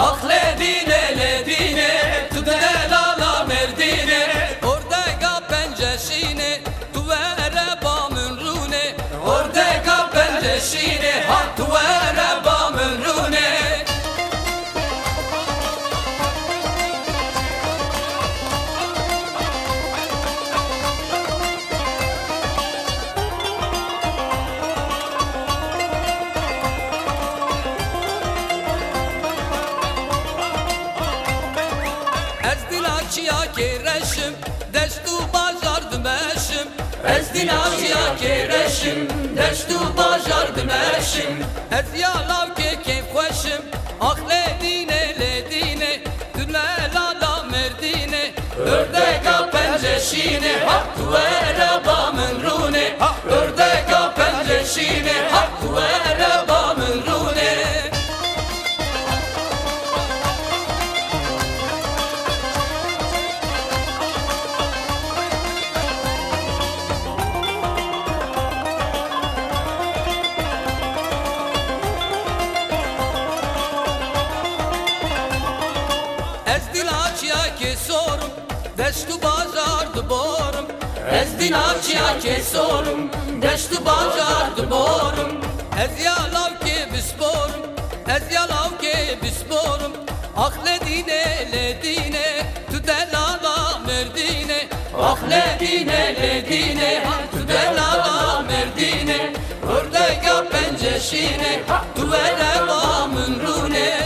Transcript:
Akledine ledine Tüdene lala merdine. Ordega penceşine Tuvere bamün rune. Ordega penceşine Ha açıya kereşim Destu bajar dimeşim Ez din açıya kereşim Destu bajar dimeşim Ez yalav ke keyf xoşim Akle dine le dine Dünme lala merdine. Ördeka sorum Deştu bazar borum. Ez din açıya ke sorum Deştu bazar borum. Ez yalav ke bisporum Ez yalav ke bisporum Akle dine le dine Tu delala merdine Akle dine le dine Tu delala merdine. Ördeka penceşine Tu vere bamın rune